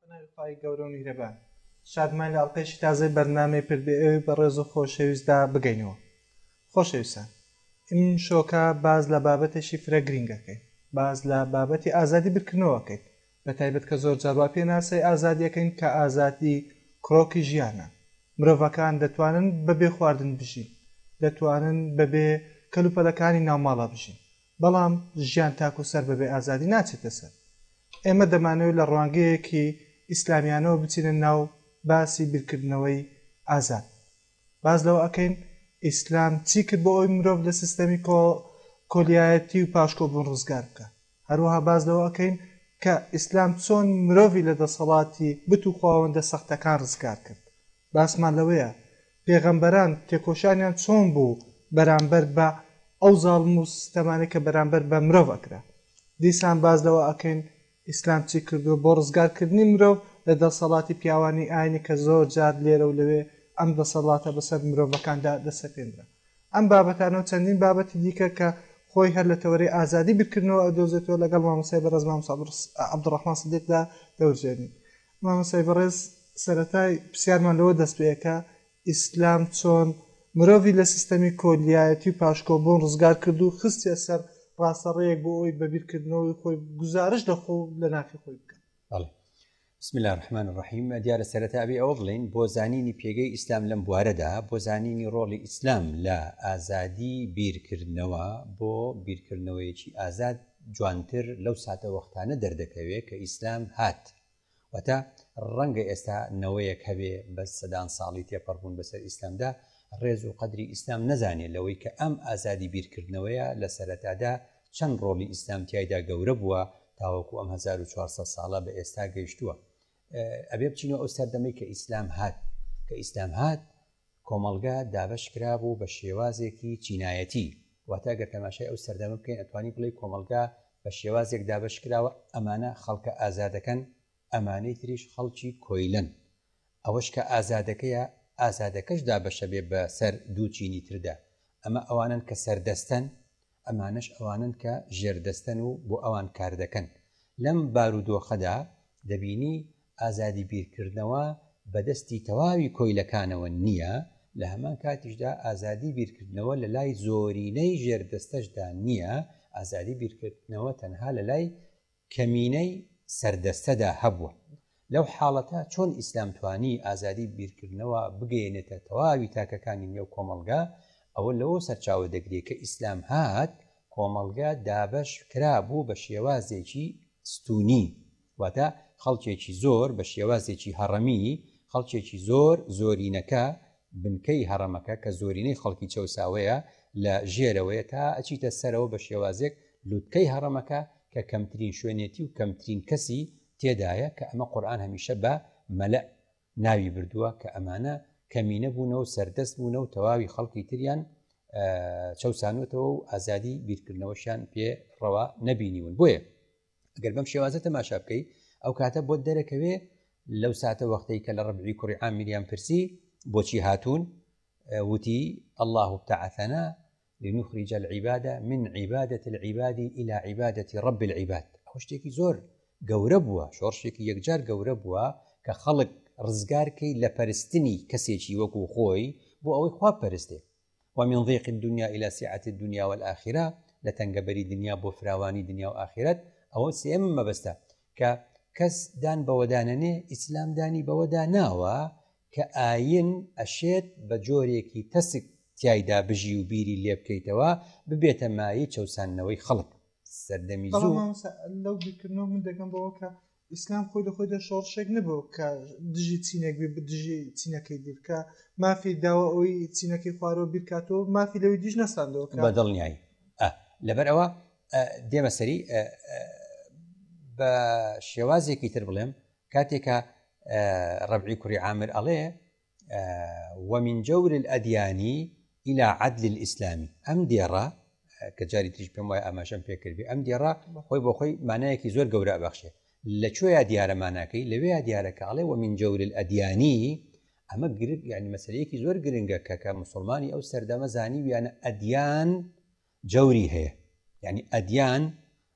بەناوی خوای گەورە و میهرەبان. شادمان لە ئەڵقەیەکی تازەی بەرنامەی پرد بێ ئەوی بەڕێز و خۆشەویستدا بگەینەوە. خۆشەویستان، ئیمشۆکە باس لە بابەتێکی فرە گرینگ ئەکەین. باس لە بابەتی ئازادی بیرکردنەوە ئەکەین. بە تایبەت کە زۆر جار وا پێناسەی ئازادی ئەکەین کە ئازادی کرۆکی ژیانە. مرۆڤەکان دەتوانن بە بێ خواردن بژین. دەتوانن بە بێ کەلوپەلەکانی ناو ماڵە بژین. بەڵام ژیان تاک و سەر بە بێ ئازادی ناچێتە سەر. ئێمە دەمانەوێت لە ڕوانگەیەکی ئیسلامیانەوە بچینە ناو باسی بیرکردنەوەی ئازاد. باس لەوە ئەکەین ئیسلام چی کرد بۆ ئەوەی مرۆڤ لە سیستەمی کۆلیایەتی و پاشکۆبوون ڕزگار بکا. هەروەها باس لەوە ئەکەین کە ئیسلام چۆن مرۆڤی لە دەسەڵاتی بت و خواوەندە سەختەکان ڕزگار کرد. باسمان لەوەیە پێغەمبەران تێکۆشانیان چۆن بوو بەرامبەر بە ئەو زاڵم و ستەمانەی کە بەرامبەر بە مرۆڤ ئەکرا دیسان باس لەوە ئەکەین ئیسلام چی کردووە بۆ ڕزگار کردنی مرۆڤ لە دەسەڵاتی پیاوانی ئاینی کە زۆر جار لێرە و لەوێ ئەم دەسەڵاتە بەسەر مرۆڤەکاندا دەسەپێنرا ئەم بابەتانە و چەندین بابەتی دیکە کە خۆی هەر لە تەوەرەی ئازادی بیرکردنەوە ئەدۆزێتەوە لەگەڵ مامۆستای بەڕێز مامۆستا عەبدوڕەحمان سدیقدا دەورژێنین مامۆستای بەڕێز سەرەتای پرسیارمان لەوە دەست پێ ئەکا ئیسلام چۆن مرۆڤی لە سیستەمی کۆلیایەتی و پاشکۆبوون ڕزگار کرد و خستیە سەر ڕاستە ڕێیەک بۆ ئەوەی بە بیر کردنەوەی خۆی گوزارشت لە خۆ و لە ناخی خۆی بکات. بەڵێ. بسم اللە الرحمن الرحیم دیارە سەرەتا ئەبێ ئەوە بڵێین بۆ زانینی پێگەی ئیسلام لەم بوارەدا بۆ زانینی ڕۆڵی ئیسلام لە ئازادی بیرکردنەوە بۆ بیرکردنەوەیەکی ئازاد جوانتر لەو ساتەوەختانە دەردەکەوێ کە ئیسلام هات. واتە ڕەنگە ئێستا نەوەیەک هەبێ بە سەدان ساڵی تێپەڕبوون بەسەر ئیسلامدا ڕێز و قەدری ئیسلام نەزانێ لەوەی کە ئەم ئازادی بیرکردنەوەیە لە سەرەتادا چەند ڕۆڵی ئیسلام تیایدا گەورە بووە تاوەکو ئەم هەزار و چوار سەد ساڵە بە ئێستا گەیشتووە ئەبێ بچینەوە ئەو سەردەمەی کە ئیسلام هات کە ئیسلام هات کۆمەڵگا دابەش کرابوو بە شێوازێکی چینایەتی، واتە گەر تەماشای ئەو سەردەمە بکەین ئەتوانین بڵێین کۆمەڵگا بە شێوازێک دابەش کراوە ئەمانە خەڵکە ئازادەکەن ئەمانەی تریش خەڵکی کۆیلەن ئەوەش کە ئازادەکەیە ئازادەکەش دابەشەبێ بە سەر دوو چینی تردا ئەمە ئەوانەن کە سەردەستەن ئەمانەش ئەوانەن کە ژێردەستەن و بۆ ئەوان کار دەکەن. لەم بارودۆخەدا دەبینی ئازادی بیرکردنەوە بە دەستی تەواوی کۆیلەکانەوە نییە، لە هەمان کاتیشدا ئازادی بیرکردنەوە لە لای زۆرینەی ژێردەستەشدا نییە، ئازادی بیرکردنەوە تەنها لە لای کەمینەی سەردەستەدا هەبووە، لەو حاڵەتە چۆن ئیسلام توانی ئازادی بیرکردنەوە بگەیەنێتە تەواوی تاکەکانی نێو کۆمەڵگا، ئەوە لەوە سەرچاوە دەگرێ کە ئیسلام هات کۆمەڵگا دابەش کرا بوو بە شێوازێکی ستونی واتە خەڵکێکی زۆر بە شێوازێکی هەڕەمی خەڵکێکی زۆر زۆرینەکە بنکەی هەڕەمەکە کە زۆرینەی خەڵکی چەوساوەیە لە ژێرەوەیە تا ئەچیتە سەرەوە بە شێوازێک لوتکەی هەڕەمەکە کە کەمترین شوێنێتی و کەمترین کەسی تێدایە کە ئەمە قورئان هەمیشە بە، مەلەء، ناوی بردووە کە ئەمانە کەمینە بوونە و سەردەست بوونە و تەواوی خەڵکی تریان چەوسانووتەوە و ئازادی بیرکردنەوەشیان پێ ڕەوا نەبینیون بۆیە گەر بەم شێوازە تەماشا بکەی ئەو کاتە بۆت دەرەکەوێ لەو ساتە وەختەی کە لە ڕبعی کوڕی عامیریان پرسی بۆچی هاتوون وتی الله ابتعثنا لنخرج العبادة من عبادة العباد إلى عبادة رب العباد ئەو شتێکی زۆر گەورە بووە شۆڕشێکی یەکجار گەورە بووە کە خەڵک ڕزگارکەی لە پەرستنی کەسێکی وەکو خۆی بۆ ئەوەی خوا پەرستێ و من ضیق الدنیا الی سعة الدنیا والآخرە لە تەنگەبەری دنیا بۆ فراوانی دنیا و ئاخرەت ئەوە سێیەمم مەبەستە کە کەس دان بەوەدانەنێ ئیسلام دانی بەوەدا ناوە کە ئاین ئەشێت بە جۆرێکی تەسک تایدا بژی و بیری لێ بکەیتەوە ببێتە مایە چەسانەوەی خەڵک سەردەمی زوو لەو بیرکردنەوە من دەگەم بەوە کە ئیسلام خۆی لە خۆیدا شۆڕشێک نەبوو کە دژی چینێک بێ دژی چینەکەی دیر کە مافی داوە ئەوی چینەکەی خوارەوە بیرکاتەوە مافی لەوی دیش نەساندەوە کە بە دڵنیایی ئە لەبەر ئەوە ئە، دێمە سەری ئە، ئە، بە شێوازێکی تر بڵێم کاتێکە ئە، ڕەبعی کوڕی عامر ئەڵێ و من جور الادیانی الى عدل الاسلامی ئەم دێڕە کە جاری تریش پێم وای ئاماشەم پێکردبی ئەم دێڕە خۆی بۆ خۆی مانایەکی زۆر گەورە بەخشێ لە کوێیا دیارە ماناکەی لەوێ دیارەکە ئەڵێ و من جور الادیانی ئەمە گرنگ یعنی مەسلەیەکی زۆر گرنگە کە کە مسلمانی ئەو سەردەمە زانی ویانە ئەدیان جەوری هەیە یعنی ئەدیان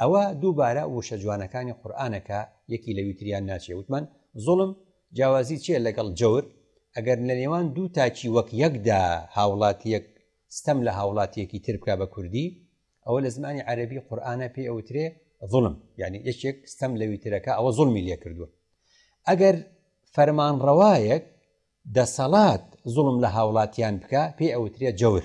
ئەوە دووبارە ووشە جوانەکانی قورئانە کە یەکی لەوی تریان ناچێ ووتمان زوڵم جیاوازی چیە لەگەڵ جەور ئەگەر لە نێوان دوو تاکی وەک یەک دا هاوڵاتیەک ستەم لە هاوڵاتیەکی تر بکا بە کوردی ئەوە لە زمانی عەرەبی قورئانە پێی ئەوترێ زوڵم یعنی یەکێک ستەم لەوی ترەکە ئەوە زوڵمی لێ کردووە ئەگەر فەرمان ڕەوایەک دەسەڵات زوڵم لە هاوڵاتیان بکە پێی ئەوترێ جەور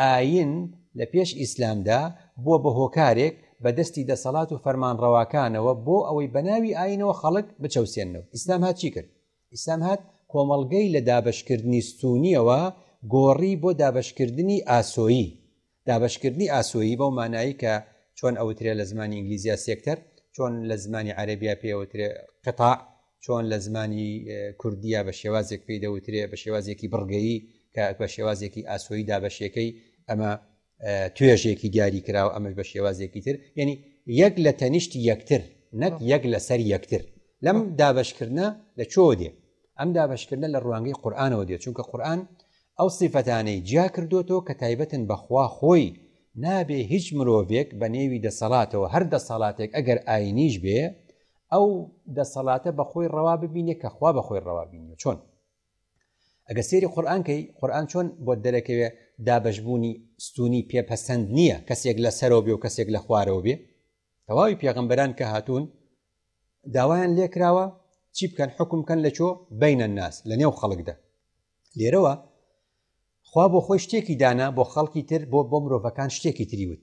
ئایین لە پێش ئیسلامدا بووە بە هۆکارێک بە دەستی دەسەڵات و فەرمانڕەواکانەوە بۆ ئەوەی بە ناوی ئایینەوە خەڵک بچەوسێننەوە، ئیسلام هات چی کرد؟ ئیسلام هات کۆمەڵگەی لە دابەشکردنی ستوونییەوە گۆڕی بۆ دابەشکردنی ئاسۆیی، دابەشکردنی ئاسۆیی بەو مانایەی کە چۆن ئەوترێ لە زمانی ئینگلیزیا سێکتەر، چۆن لە زمانی عەرەبیا پێی ئەوترێ قطاع، چۆن لە زمانی کوردییە بە شێوازێک پێی دەوترێ بە شێوازێکی بڕگەیی کە بە شێوازێکی ئاسۆی دابەشێکەی ئەمە توێژێکی دیاری کراوە ئەمەش بە شێوازێکی تر یعنی یەک لە تەنیشتی یەکتر نەک یەک لەسەر یەکتر لەم دابشکردە لە چۆ دێ ئەم دابشکردە لە ڕوانگەی قورآانەوە دێت چونکە قورآن ئەو سیفەتانەی جیا کردوەوە کە تایبەتن بەخوا خۆی نابێ هیچ مرۆڤێک بە نێوی دەسەڵاتەوە هەر دەسەڵاتێک ئەگەر ئاینیش بێ ئەو دەسەڵاتە بە خۆی ڕەوا ببینێ کە خوا بە خۆی ڕەوا بینیوە چۆن ئەگە سێری قورآن کەی قورآن چۆن بۆ دەرەکەوێ دابشبوونی ستونی پێ پەسەند نییە کەسێک لە سەرەوە بێ و کەسێک لە خوارەوە بێ تەواوی پێغمبەران کە هاتوون داوایان لێکراوە چی بکەن حکم بکەن لە چۆ بینە ناس لە نێو خەڵکدا لێرەوە خوا بۆ خۆی شتێکی دانا بۆ خەڵکی تر بۆ بۆ مرۆڤەکان شتێکی تری وت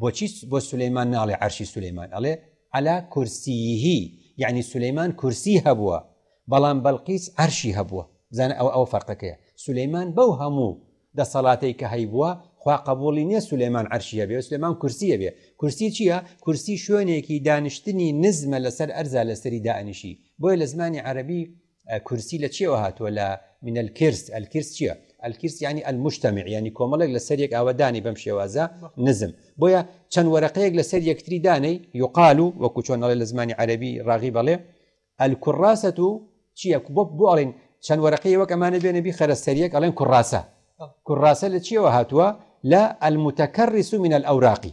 بۆچی بۆ سولەیمان ناڵێ عەرشی سولەیمان ئەڵێ، علی کرسیه، یەعنی سولەیمان کورسی هەبووە بەڵام بەڵقیس عەرشی هەبووە بزانە ئەوە ئەوە فەرقەکەیە سولەیمان بەو هەموو دەسەڵاتەی کە هەیبووە خوا قەبووڵی نیە سولەیمان عەرشی هەبێ سولەیمان کورسی هەبێ کورسی چییە کورسی شوێنێکی دانیشتنی نزمە لەسەر ئەرزا لەسەری دائەنیشی بۆیە لە زمانی عەرەبی کورسی لە چیەوە هاتووە لە من الکرس الکرس چیە الکرس یعنی المجتمع یعنی کۆمەڵێک لەسەر یەک ئاوە دانەی بەم شێوازە نزم بۆیە چەند وەرەقەیەک لەسەر یەکتری دانەی یقال و وەکو چۆنەڵێ لە زمانی عەربی ڕاغی بەڵێ الکڕاسە و چیە بۆ بۆ ئەڵین چەند وەرەقەی وەک ئەمانە بێنە بی خەرە سەریەک ئەڵێن کوڕاسە کوڕاسە لە چیەوە هاتووە لە المتەکەڕیس و من الأوراقی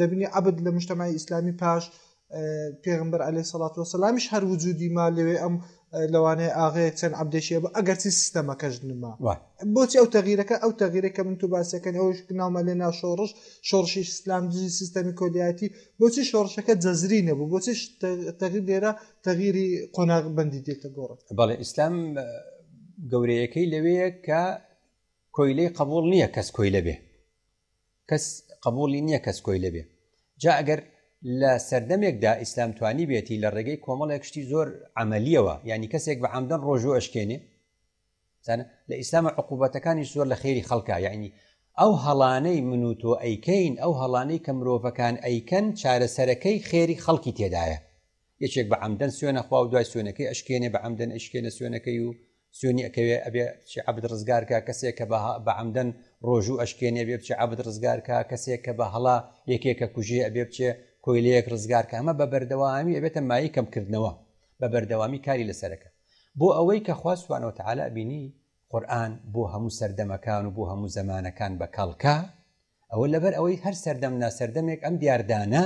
دەبینی عەبد لە مشتەمای ئیسلامی پاش پێغمبەر عەلەیهی سەڵات وەسەلامیش هەر وجودی ما لەوێ ئەم لەوانەیە ئاغەیەک چەند عەبدێکیە بە ئەگەرچی سیستەمەکەش نما بۆچی ئەو تەغیرەکە ئەو تەغیرێکە من تو باسەکەن ئەوش ناومە لێ ناشۆڕش شۆڕشی ئیسلام دژی سیستەمی کۆلیاتی بۆچی شۆڕشەکە جەزری نەبوو بۆچی تەغیر لێرە تەغیری قۆناغ بەندی دێتە گۆڕێت بەڵێ ئیسلام گەورەیەکەی لەوەیە کە کۆیلەی قبول نییە کەس کۆیلە بێ کەس قبوڵی نیە کەس کۆیلە بێ جا ئەگەر لە سەردەمێکدا ئیسلام توانیبێتی لە ڕێگەی کۆمەڵێک شتی زۆر عملیەوە ینی کەسێک بە عمدەن ڕۆژوو ئەشکێنێ لە ئیسلامە عقوبەتەکانی زۆر لە خێری خەڵکە یعنی ئەو هەڵانەی من و تۆ ئەیکەین ئەو هەڵانەی کە مرۆڤەکان ئەیکەن چارەسەرەکەی خێری خەڵکی تێدایە یەکێک بە عمدەن سوێنە خوا و دوای سوێنەکەی ئەشکێنێ بە عمدەن ئەشکێنە سوێنەکەی و سوێنی ئەکەوێ ئەبێ چی عبد ڕزگار کا کەسێک کە بە عمدەن ڕۆژوو ئەشکێنێ بێ بچێ عبد ڕزگار کا کەسێک کە بە هەڵا یەکێکە کوژێ ئەبێ بچێ کۆیلەیەک ڕزگار کە ئەمە بە بەردەوامی ئەبێتە مای کەمکردنەوە بە بەردەوامی کاری لەسەرەکە بۆ ئەوەی کە خواستوانەوە تعالا بینی قورآن بۆ هەموو سەردەمەکان و بۆ هەموو زمانەکان بە کەڵکە ئەوە لەبەر ئەوەی هەر سەردەم ناسەردەمێک ئەم دیاردانە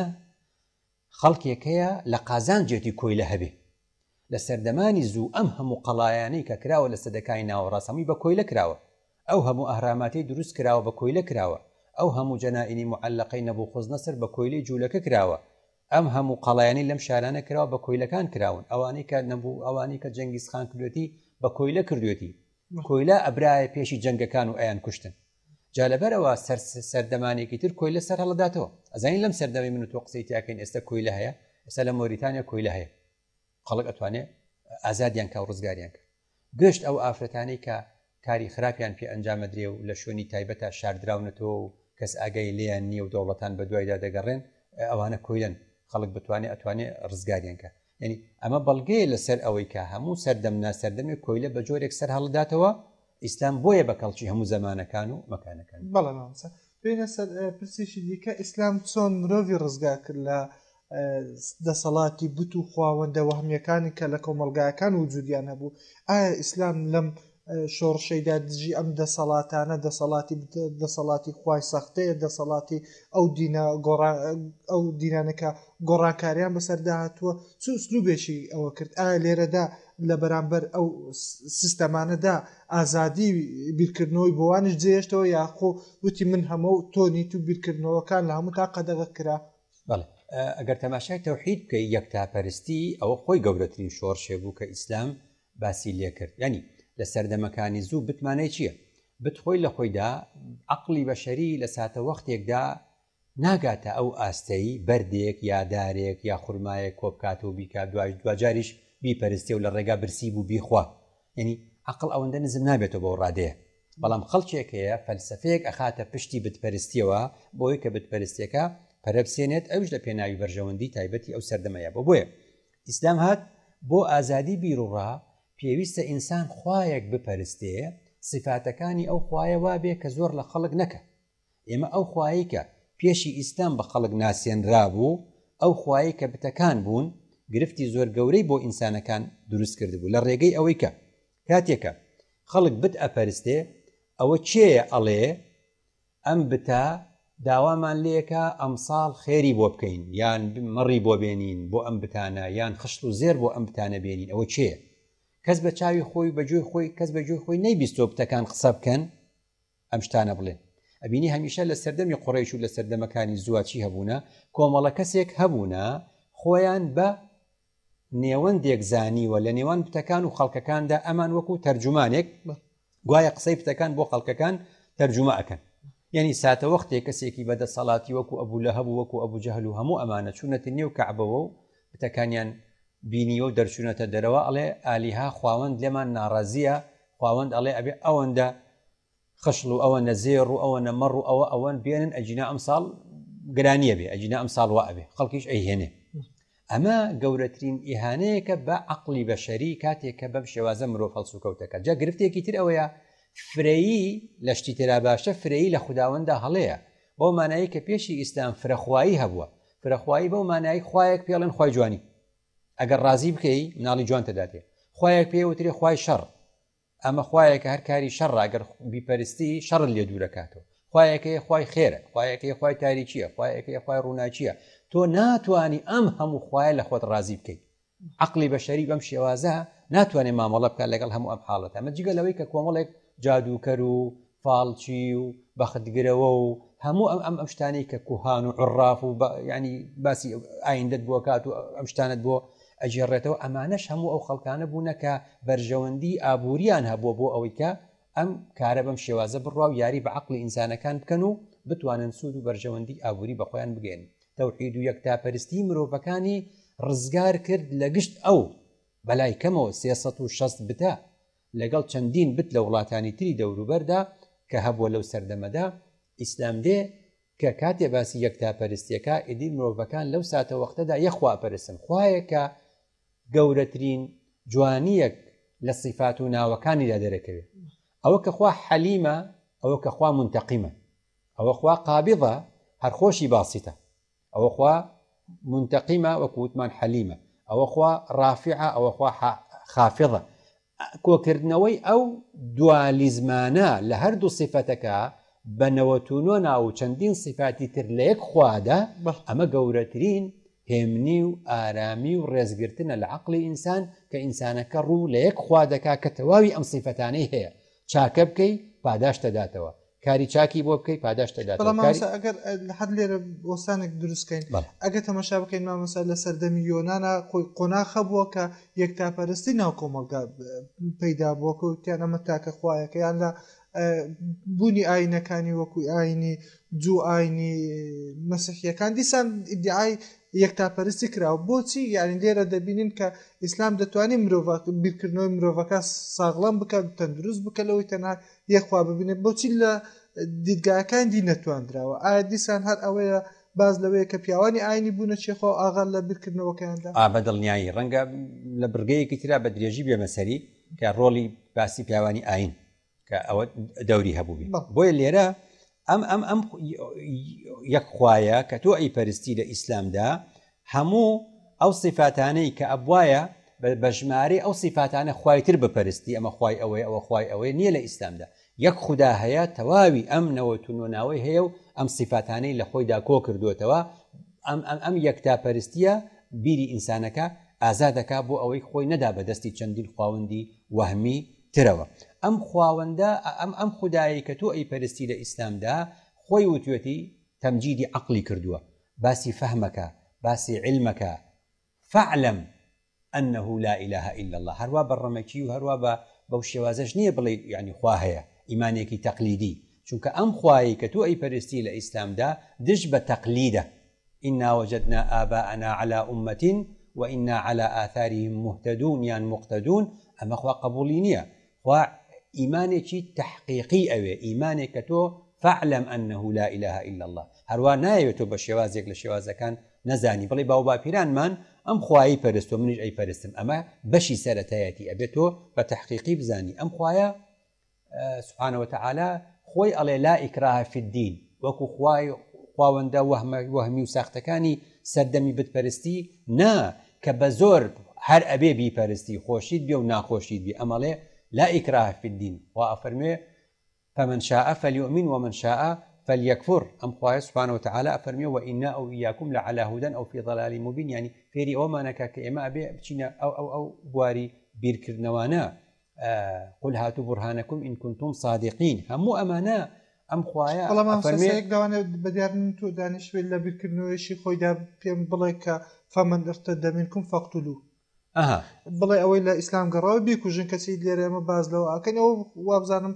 خەڵکێک هەیە لە قازانجێتی کۆیلە هەبێ لە سەردەمانی زوو ئەم هەموو قەڵایانەی کە کراوە لە سەدەکانی ناوەڕاست هەمووی بە کۆیلە کراوە ئەو هەموو ئەهراماتەی دروست کراوە بە کۆیلە کراوە ئەو هەموو جەنائینی موعەلەقەی نەبوخوزنەسر بە کۆیلەی جوولەکە کراوە ئەم هەموو قەڵایانەی لەم شارانە کراوە بە کۆیلەکان کراون ئەوانەی کە نەبوو ئەوانەی کە جەنگیز خان کردوێتی بە کۆیلە کردوێتی کۆیلە ئەبرایە پێشی جەنگەکان و ئەیان کوشتن جا لەبەرئەوە سەردەمانێکی تر کۆیلە سەرهەڵداتەوە ئەزانین لەم سەردەمی من و تۆ قسەی تیاکەین ئێستا کۆیلە هەیە ئێستا لە مۆریتانیا کۆیلە هەیە خەڵک ئەتوانێت ئازادیان کا و ڕزگاریان کرد گەشت ئەو ئافرەتانەی کە کاری خراپیان پێ ئەنجامەدرێ و لە شوێنی تایبەتە شاردراونەتەوە و کەس ئاگای لێیان نییە و دەوڵەتان بە دوایدا دەگەڕێن ئەوانە کۆیلەن خەڵک بتوانێت ئەتوانێت ڕزگاریانکە یەنی ئەمە بەڵگەیە لەسەر ئەوەی کە هەموو سەردەم نا سەردەمێک کۆیلە بە جۆرێک سەر هەڵداتەوە، ئیسلام بۆیە بە کەڵکی هەموو زەمانەکان و مەکانەکان. بەڵێ مامۆستا بێینە سەر پرسێکی دیکە، ئیسلام چۆن مرۆڤی ڕزگار کرد لە دەسەڵاتی بت و خواوەندە وەهمییەکانی کە لە کۆمەڵگاکان وجودیان هەبوو، ئایا ئیسلام لەم شۆڕشی داد دژی ئەم دەسەڵاتانە دەسەڵاتی دەسەڵاتی خوای سەختەیە دەسەڵاتی ئەو دینە ئەو دینانەکە گۆڕانکاریان بەسەردا هاتووە چو سلوبێکی ئەوە کرد ئا لێرەدا لە بەرامبەر ئەو سیستەمانەدا ئازادی بیرکردنەوەی بۆوانش جێشتەوە یاخۆ وتی من هەمە و تۆنی تو بیرکردنەوەکان لە هەموو تا قەدەغە کرا بەڵێ ئەگەر تەماشای تەوحید بکەی یەک تاپەرستی ئەوە خۆی گەورەترین شۆڕشێ بوو کە ئیسلام باسی لێکرد یانی لە سەردەمەکانی زوو بت مانای چییە؟ بت خۆی لە خۆیدا عەقڵی بەشەری لە ساتەوەختێکدا ناگاتە ئەو ئاستەی بەردێک یا دارێک یا خورمایەک کۆبکات و بیکات دوای دواجاریش بیپەرستێ و لە ڕێگا برسی بوو بیخوا یعنی عقل ئەوەندە نزم نابێتەوە بۆ ڕادەیە بەڵام خەڵکێک هەیە فەلسفەیەک ئەخاتە پشتی بتپەرستیەوە بۆی کە بتپەرستێکە پەرەبسێنێت ئەوش لە پێناوی بەرژەوەندی تایبەتی ئەو سەردەمەیە بۆ بۆیە ئیسلام هات بۆ ئازادی بیروڕا، پێویستە ئینسان خوایەک بپەرستێ سیفاتەکانی ئەو خوایە وابێ کە زۆر لە خەڵک نەکا. ئێمە ئەو خوایەی کە پێشی ئیسلام بە خەڵک ناسێنرابوو، ئەو خوایەی کە بتەکان بوون گرفتی زۆر گەورەی بۆ ئینسانەکان دروست کردبوو لە ڕێگەی ئەوەی کە کاتێکە خەڵک بت ئەپەرستێ ئەوە کێیە ئەڵێ ئەم بتە داوامان لێکا ئەمساڵ خێری بۆ بکەین یان مەڕی بۆ بێنین بۆ ئەم بتانە یان خشت و زێر بۆ ئەم بتانە بێنین ئەوە چێە کەس بە چاوی خۆی بە جۆی خۆی کەس بە جۆی خۆی نەیبیستۆ بتەکان قسە بکەن ئەم شتانە بڵێن ئەبینی هەمیشە لە سەردەمی قڕیش و لە سەردەمەکانی زوواچی هەبوونە کۆمەڵە کەسێک هەبوونە خۆیان بە نێوەندێک زانیوە لە نێوان پتەکان و خەڵکەکاندا ئەمان وەکو تەرجومانێک گوایە قسەی پتەکان بۆ خەڵکەکان تەرجومە ئەکەن یعنی ساتەوەختێک کەسێکی بەدەسەڵاتی وەکو ئەبوو لە هەبوو وەکو ئەبوو جەهل و هەموو ئەمانە چوونەتی نێو کەعبەوە و بتەکانیان بینیوە و دەرچوونەتە دەرەوە ئەڵێ ئالیها خواوەند لێمان ناڕازیە خواوەند ئەڵێ ئەبێ ئەوەندە خشڵ و ئەوەنە زێڕ و ئەوەنە مەڕ و ئەوە ئەوەن بێنن ئەگینا ئەمساڵ گرانیە بێ ئەگینا ئەمساڵ وا ئەبێ خەڵکیش ئەیهێنێ ئەمە گەورەترین ئیهانەیەکە بە عقلی بەشەری کاتێک کە بەم شێوازە مرۆڤ هەڵسوکەوتەکە جا گرفتێکی تر ئەوەیە فرەیی لە شتی تێرا باشە فرەیی لە خودداوەندا هەڵەیە بەو مانایی کە پێشی ئیسلام فرەخوایی هەبووە فرەخوایی بەو مانایی خوایەک پێڵێن خی جوانی ئەگەر ڕازی بکەی مناڵی جوان تەداتێ خوایەک پێ وترێ خی شەڕ ئەمە خوایەکە هەر کاری شەڕە ئەگەر بیپەرستی شەڕت لێ دوورەکاتەوە خوایەکەی خوای خێرە خوایەکەی خوای تاریکیە خوایەکەی خوای ڕووناچیە تۆ ناتانی ئەم هەموو خوای لە خۆت ڕازی بکەیت عقلی بە شەری بەم شێوازە ناتوانێت مامەڵە بکات لەگەڵ هەموو ئەم حاڵەت ئەمە جگە لەوەی کە کۆمەڵێک جادووکەر و فاڵچی و بەختگرەوە و هەموو ئەم ئەم ئەم شتانەی کە کوهان و عڕاف و ینی باسی ئایندت بۆ کات و ئەم شتانت بۆ ئەجێڕێتەوە ئەمانەش هەموو ئەو خەڵکانە بوونەکە بەرژەوەندی ئابووریان هەبووە بۆ ئەوەی کە ئەم کارە بەم شێوازە بڕوا و یاری بە عقلی ئینسانەکان بکەن و بتوانن سوود و بەرژەوەندی ئابووری بە خۆیان بگەن تەوحید و یەکتاپەرستی مرۆڤەکانی ڕزگار کرد لە گشت ئەو بەلای کەمەوە 360 بتە لەگەڵ چەندین بت لە وڵاتانی تری دەوروبەردا کە هەبووە لەو سەردەمەدا، ئیسلام دێ کە کاتێ باسی یەکتاپەرستی ئەکا ئیدی مرۆڤەکان لەو ساتەوەختەدا یەک خوا ئەپەرستن، خوایەک کە گەورەترین جوانییەک لە سیفات و ناوەکانیدا دەرەکەوێ. ئەوە کە خوا حەلیمە، ئەوە کە خوا مونتەقیمە. ئەوە خوا قابضە، هەر خۆشی باسیتە. ئەوە خوا منتەقیمە وەکو وتمان حەلیمە ئەوە خوا ڕافعە ئەوە خوا خافضە کۆکردنەوەی ئەو دوالیزمانە لە هەردوو سیفەتەکە بە نەوەتونۆ ناو و چەندین سیفاتی تر لە یەک خوادا ئەمە گەورەترین هێمنی و ئارامی و ڕێزگرتنە لە عقلی ئینسان کە ئینسانەکە ڕوو لە یەک خوا دەکا کە تەواوی ئەم سیفەتانەی هەیە چاکە بکەی پاداشتە داتەوە کاری چاکی بۆ بکەی پاداشت دەدات بەڵام کاری مامۆستا ئەگەر اه، لە حەد لێرە بۆستانێک دروست کەین بەڵێ. ئەگەر تەماشا بکەین مامۆستا لە سەردەمی یۆنانا قۆی قۆناخ هەبووە کە یەکتاپەرستی ناو کۆمەڵگا اه، پەیدا بووە کە وتیان ئەمە تاکە خوایەکە یان لە اه، بوونی ئاینەکانی وەکو ئاینی جوو ئاینی اه، مەسیحیەکان دیسان ئیدعای یەکتاپەرستی کراوە بۆچی یانی لێرە دەبینین کە ئیسلام دەتوانین مرۆڤ بیرکردنەوەی مرۆڤەکە ساغڵەم بکات تەندروست بکە لەوەی تەنها یەخوا ببینێت بۆچی لە دیدگاکان دی نەتواندراوە ئایا دیسان هەر ئەوەیە باز لەوەیە کە پیاوانی ئاینی بوونە چێخوا و ئاغا لە بیرکردنەوەکەیاندا ئابە دڵنیایی ڕەنگە لە بڕگەیەکی تررا بە درێژی بێمەسەری کە ڕۆڵی باسی پیاوانی ئاین کە ئەوە دەوری هەبووبی بۆیە لێرە ئەم ئەم ئەم یەک خوایە کە تۆ ئەی پەرستی لە ئیسلامدا هەموو ئەو سیفاتانەی کە ئەبواە بە ژمارەی ئەو سیفاتانە خوایتر بپەرستی ئەمە خی ئەوەی ئەوە خی ئەوەی نییە لە ئیسلامدا یەک خوددا هەیە تەواوی ئەم نەوەتونۆ ناوەی هەیە و ئەم سیفاتانەی لە خۆیدا کۆ کردوێتەوە ئەم ئەم ئەم یەکتا پەرستیە بیری ئینسانەکە ئازادەکە بۆ ئەوەی خۆی نەدا بەدەستی چەندین خواوەندی وەهمی ترەوە ئەم خواوەندە ئەم ئەم خودایەی کە تۆ ئەی پەرستی لە ئیسلامدا خۆی وتوێتی تەمجیدی عقلی کردووە باسی فەهمەکە باسی علمەکە فعلم أنه لا إله إلا الله هەروا بە ڕەمەکی و هەروا بە بەو شێوازەش نییە بڵێ یعنی خوا هەیە ئیمانێکی تەقلیدی چونکە ئەم خوایە کە تۆ ئەی پەرستی لە ئیسلامدا دژ بە تەقلیدە انا وجدنا آباءنا علی امە و انا علی آثارهم مهتدون یان مقتدون ئەمە خوا قبوڵی نیە خوا ئیمانێکی تەحقیقی ئەوێ ئیمانێک کە تۆ فاعلم انه لا اله الا اللە هەروا نایەوێت تۆ بە شێوازێک لە شێوازەکان نەزانی بڵێ باو باپیرانمان ئەم خوایی پەرست و منیش ئەی پەرستم ئەمە بەشی سەرەتایەتی ئەبێت تۆ بە تەحقیقی بزانی ئەم خوایە سبحانە وتعالی خۆی ئەڵێ لا ئیکراهە فی الدین وەکو خوای خواوەندە وەهمە وەهمی و ساختەکانی سەردەمی بتپەرستی نا کە بە زۆر هەر ئەبێ بیپەرستی خۆشیت بێ و ناخۆشیت بێ ئەمەڵێ لا ئیکراهە فی الدین خوا ئەفەرموێ فمن شاء فليؤمن ومن شاء فليكفر ئەم خوای سبحانە وتعالی ئەفەرموێ وئینا ئەو ئیاکم لە عەلا هودەن ئەو فی ضلالی مبین یعنی فێری ئەوەمانەکە کە ئێمە ئەبێ بچینە ئەو ئەو ئەو بواری بیرکردنەوانە قل هاتو برهانکم ان کنتم صادقین هەموو ئەمانە ئەم خوایە بەڵام مامۆستا ئەفەرمێ سەیەک لەوانێ بەدیارن تۆ دانیش بێت لە بیرکردنەوەیشی خۆیدا پێم بڵێ کە فەمەن ارتد منکم فاقتلوه ئەها بڵێ ئەوەی لە ئیسلام گەڕاوە بیکوژن کەچی لێرە ئێمە باز لەوە ئاکەین ئەوە وابزانم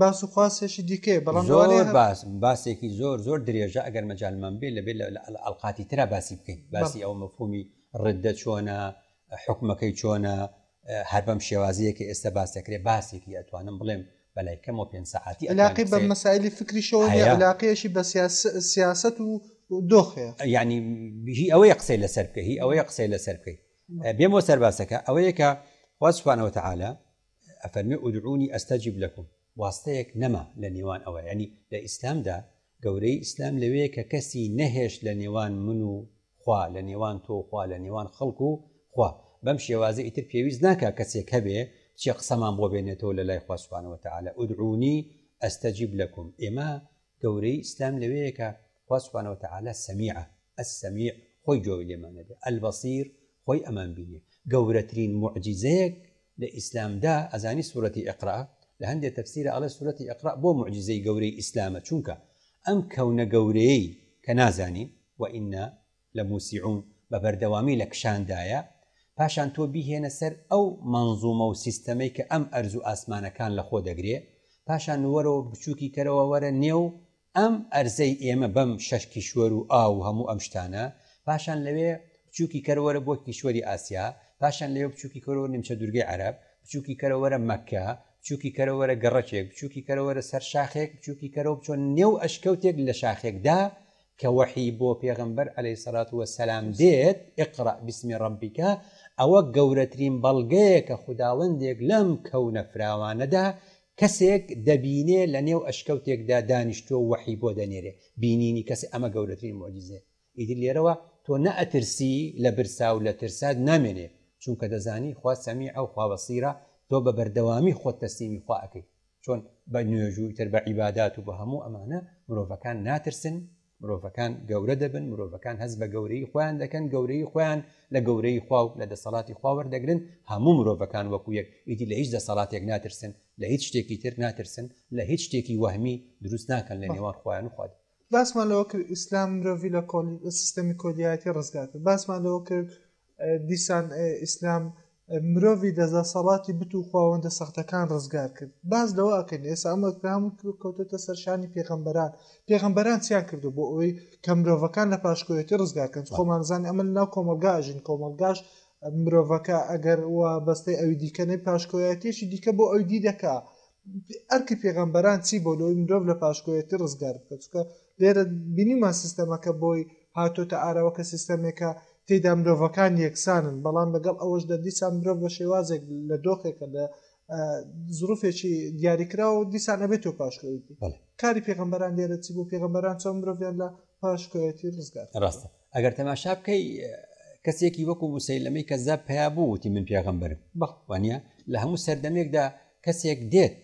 باس و خواسێکی دیکەیە بەڵام لەوانەیە زۆر هەر- باس باسێکی زۆر زۆر درێژە ئەگەر مەجالمان بێ لەبێ لە لە ئەلقاتی ترا باسی بکەین باسی ئەو مەفهومی ڕدە چۆنە حوکمەکەی چۆنە هەر بەم شێوازەیە کە ئێستا باس دەکرێت باسێکی ئەتوانم بڵێم بەلای کەمەوە پێنج سەعاتی علاقی بە مەسائلی فکریشەوە علاقەیەشی بە سیاست و دۆخێ ینی هی ئەوەیە قسەی لەسەر بکە هی ئەوەیە قسەی لەسەر بکەی بێم بۆ سەرباسەکە ئەوەیەکە خوازخوانەوە تەعاالە ئەفەرمی ئودعونی ئەستەجیب لەکوم واستەیەک نەما لە نێوان ئەوە یانی لە ئیسلامدا گەورەیی ئیسلام لەوێیە کە کەسی نەهێشت لە نێوان من و خوا لە نێوان تۆ و خوا لە نێوان خەڵک و خوا بەم شێوازە ئیتر پێویست ناکا کەسێک هەبێ چێ قسەمان بۆ بێنێتەوە لە لای خوا سبحانە وتعالی ادعونی استجیب لکم ئێمە گەورەی ئیسلام لەوەیە کە خوا سبحانە وتعالی سەمیعە السمیع خۆی جۆی لێمانە بێ البصیر خۆی ئەمان بینێ گەورەترین معجزەیەک لە ئیسلام دا ئەزانی سورەتی اقرا لە هەندێ تەفسیرا ئەڵێ سورەتی اقرا بۆ موعجیزەی گەورەی ئیسلامە چونکە ئەم کەونە گەورەیەی کە نازانین وە ئینا لەموسیعون بە بەردەوامی لە کشان دایە پاشان تۆ بیهێنە سەر ئەو مەنزومە و سیستەمەی کە ئەم ئەرز و ئاسمانەکان لە خۆ دەگرێ پاشان وەرەوە بچوکی کەرەوە وەرە نێو ئەم ئەرزەی ئێمە بەم شەش کیشوەر و ئاو و هەموو ئەم شتانە، پاشان لەوێ بچووکی کەرە وەرە بۆ کیشوەری ئاسیا، پاشان لەوێ بچووکی کەرە وەرە نیمچە دوورگەی عەرەب، بچووکی کەرە وەرە مەککە، بچووکی کەرە وەرە گەڕەکێک، بچووکی کەرە وەرە سەر شاخێک، بچووکی کەرەوە بچۆ نێو ئەشکەوتێک لە شاخێکدا کە وەحی بۆ پێغەمبەر عەلەیهی سەڵات وەسەلام دێت، اقرا بسم ربک، ئەوە گەورەترین بەڵگەیەکە خوداوەندێک لەم کەونە فراوانەدا کەسێک دەبینێ لە نێو ئەشکەوتێکدا دانیشتوە و وەحی بۆ دەنێرێ، بینینی کەسێ ئەمە گەورەترین موعجیزەیە، ئیتر لێرەوە تۆ نە ئەترسی لە برسا و لە ترسات نامێنێ، چونکە دەزانی خوا سەمیعە و خوا بەسیرە، تۆ بە بەردەوامی خۆت تەسلیمی خوا ئەکەی، چۆن بە نوێژ و ئیتر بە عیبادات و بە هەموو ئەمانە مرۆڤەکان ناترسن، مرۆڤەکان گەورە دەبن، مرۆڤەکان هەست بە گەورەیی خۆیان دەکەن، گەورەیی خۆیان لە گەورەیی خوا و لە دەسەڵاتی خوا وەردەگرن، هەموو مرۆڤەکان وەکو یەک ئیدی لە هیچ دەسەڵاتێک ناترسن، لە هیچ شتێکی تر ناترسن، لە هیچ شتێکی وەهمی دروست ناکەن لە نێوان خۆیان و خوادا. باسمان لەوە کرد ئیسلام مرۆڤی لە سیستەمی کۆیلیایەتی ڕزگار کرد، باسمان لەوە کرد دیسان ئیسلام مرۆڤی دەسەڵاتی بت و خواوەندە سەختەکان ڕزگار کرد باز لەوە ئەکەین ئێسا ئەمە پێمت کەوتێتە سەرشانی پێغەمبەران پێغەمبەران چیان کردو بۆ ئەوەی کە مرۆڤەکان لە پاشکۆیەتی ڕزگارکەن خۆمانزانانی ئەمە ناو کۆمەلگا ئەژین کۆمەلگاش مرۆڤەکە ئەگەر وابەستەی ئەوی دیکەنەی پاشکۆیەتیشی دیکە بۆ ئەو دی دەکا ئەرکی پێغەمبەران چی بۆ لەوەی مرۆڤ لە پاشکۆیەتی ڕزگار بکە چکە لێرە بینیمان سیستەمەکە بۆی هاتۆتە ئاراوە کە سیستەمێکە تێدا مرۆڤەکان یەکسانن بەڵام لەگەڵ ئەوەش دەدیسان مرۆڤ بە شێوازێک لە دۆخێکە لە زروفێکی دیاریکراوە دیسان ئەبێت تۆ پاشکەویتی کاری پێغمبەران لێرە چی بۆ پێغمبەران چۆن مرۆڤیان لە پاشکەویەتی ڕزگار ڕاستە ئەگەر تەماشا بکەی کەسێکی وەکو موسەیلەمەی کە زە پیا بووتی من پێغمبەرم وانە لە هەموو سەردەمێکدا کەسێک دێت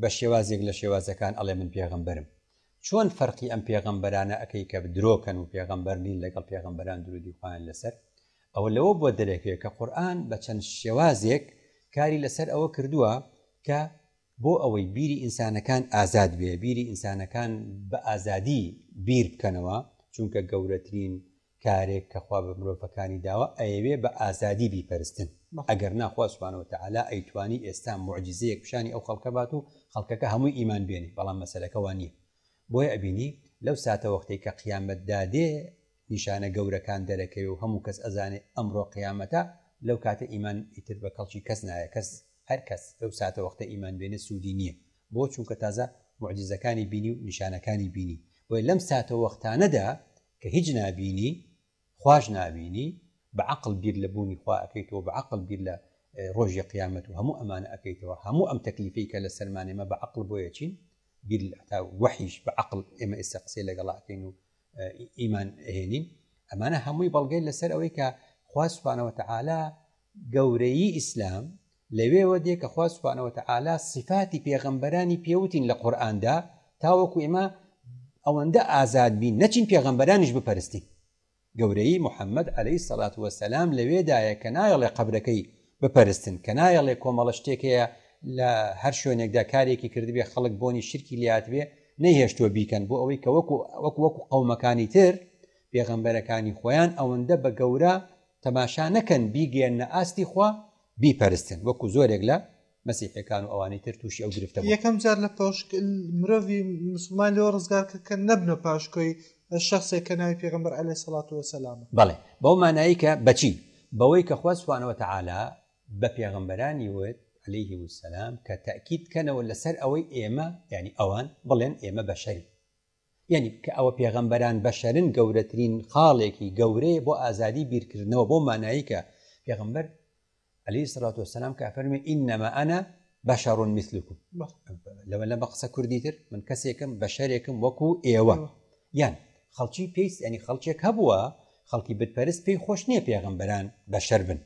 بە شێوازێک لە شێوازەکان ئەڵێ من پێغەمبەرم چۆن فەرقی ئەم پێغەمبەرانە ئەکەی کە درۆکەن و پێغەمبەر نین لەگەڵ پێغەمبەران درودی خوایان لەسەر ئەوە لەوە بۆ دەرەکەوێت کە قورآن بە چەند شێوازێک کاری لەسەر ئەوە کردووە کە بۆ ئەوەی بیری ئینسانەکان ئازاد بێ بیری ئینسانەکان بە ئازادی بیر بکەنەوە چونکە گەورەترین کارێک کە خوا بە مرۆڤەکانی داوە ئەیەوێ بە ئازادی بیپەرستن ئەگەر نا خوا سبحانە وتعالی ئەیتوانی ئێستا موعجیزەیەک پیشانی ئەو خەڵکە بات و خەڵکەکە هەمووی ئیمان بێنێ بەڵام مەسەلەکە وا نییە بۆیە ئەبینی لەو ساتە وەختەی کە قیامەت دادێ نیشانە گەورەکان دەرەکەوێ و هەموو کەس ئەزانێ ئەمڕۆ قیامەتە لەو کاتە ئیمان ئیتر بە کەڵکی کەس نایە کەس هەر کەس لەو ساتە وەختە ئیمان بێنێ سوودی نییە بۆ چونکە تازە معجزەکانی بینی و نیشانەکانی بینی بۆی لەم ساتە وەختانەدا کە هیچ نابینی خواش نابینی بە عەقڵ بیر لە بوونی خوا ئەکەیتەوە بە عەقڵ بیر لە ڕۆژی قیامەت و هەموو ئەمانە ئەکەیتەوە هەموو ئەم تەکلیفەی کە لە سەرمان ئێمە بە عەقڵ بۆیە چین بیر تا وەحیش بە عەقڵ ئێمە ئێستا قسەی لەگەڵا ئەکەین و ئیمان ئەهێنین ئەمانە هەمووی بەڵگەی لەسەر ئەوەی کە خوا سبحانەوە تەعالا گەورەیی ئیسلام لەوێوە دێ کە خوا سبحانە وتعالی سیفاتی پێغەمبەرانی پێ وتین لە قورئاندا تاوەکو ئێمە ئەوەندە ئازاد بین نەچین پێغەمبەرانیش بپەرستین گەورەی محەممەد عەلەی سەلات وەسەسلام لەوێدایە کە نایەڵێ قبرەکەی بپەرستن کە نایەڵێ کۆمەڵە شتێک هەیە لە هەر شوێنێکدا کارێکی کردبێ خەڵک بۆنی شرکی لاتبێ نەیهێشتوە بیکەن بۆ ئەوەی کە وەکو وەکو وەکو قەومەکانی تر پێغەمبەرەکانی خۆیان ئەوەندە بە گەورە تەماشا نەکەن بیگەێنە ئاستی خوا بیپەرستن وەکو زۆرێک لە مەسیحەکان و ئەوانی تر تووشی ئەو گرفتە یەکەم جار لە پەشک مرۆڤی مسلمان لەوە ڕزگار کە کە نەبنە پاشکۆی شخصێک کە ناوی پێغمبەر عليه سەڵات وسلام بەڵێ بەو مانایی کە بەچی بەوەی کە خوا سوانەوە تعالا بە پێغمبەرانی وت عليه وسلام کە تاکیید کەنەوە لەسەر ئەوەی ئێمە ینی ئەوان بڵێن ئێمە بەشەری یەنی کە ئەوە پێغەمبەران بەشەرن گەورەترین خاڵێکی گەورەیە بۆ ئازادی بیرکردنەوە بۆ مانایی کە پێغەمبەر علی سرات وسلام کە فەرمی ئینەمە ئەە بەشەڕون میسلکم لەوە لە بە قسە کوردی تر من کەسێکم بەشەرێکم وەکو ئێوە یان خەڵکی پێیس ئەنی خەڵکێک هەبووە خەڵکی بتپەرست پێی خۆش نییە پێغەمبەران بەشەر بن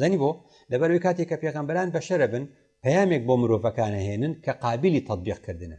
زانی بۆ لەبەروی کاتێک کە پێغەمبەران بەشەرە بن پەیامێک بۆ مرۆڤەکانە هێنن کە قابلی تطببیقکردنە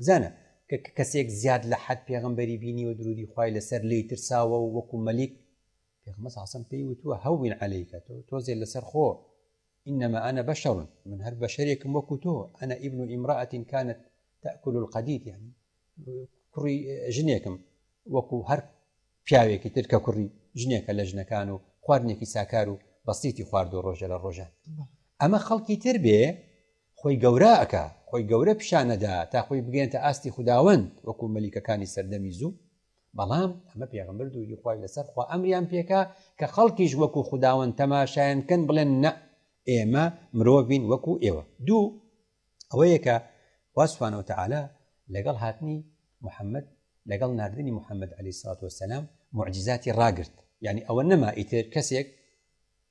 بزانە، کە کەسێک زیاد لە حەد پێغەمبەری بینیوە دروودی خوای لەسەر لێی ترساوە و وەکو مەلیک پێغمە ساسم پێی وتووە هەوین عەلەیکە تۆ تۆزێ لەسەر خۆ إنما أنا بشر من هەر بەشەرێکم وەکو تۆ أنا ابن امرأة كانت تأكل القديد يعني کوڕی ژنێکم وەکو هەر پیاوێکی تر کە کوڕی ژنێکە لە ژنەکان و خواردنێکی ساکار و بەسیتی خواردۆ ڕۆژە لە ڕۆژان ئەمە خەڵکی تر بێ خۆی گەورە ئەکا خۆی گەورە پیشان ئەدا تا خۆی بگەێنتە ئاستی خوداوەند وەکو مەلیکەکانی سەردەمی زوو بەڵام ئەمە پێغمبەر دووری خۆی لەسەر خوا ئەمریان پێکا کە خەڵکیش وەکو خوداوەند تەماشایان بکەن بڵێن نە ئێمە مرۆڤین وەکو ئێوە دوو ئەوەیەکە واسوانە و تەعالا لەگەڵ هاتنی محەممەد لەگەڵ نردنی محەممەد علی سات وسلام معجززاتی ڕاگرت یعنی ئەوە نەما ئیتر کەسێک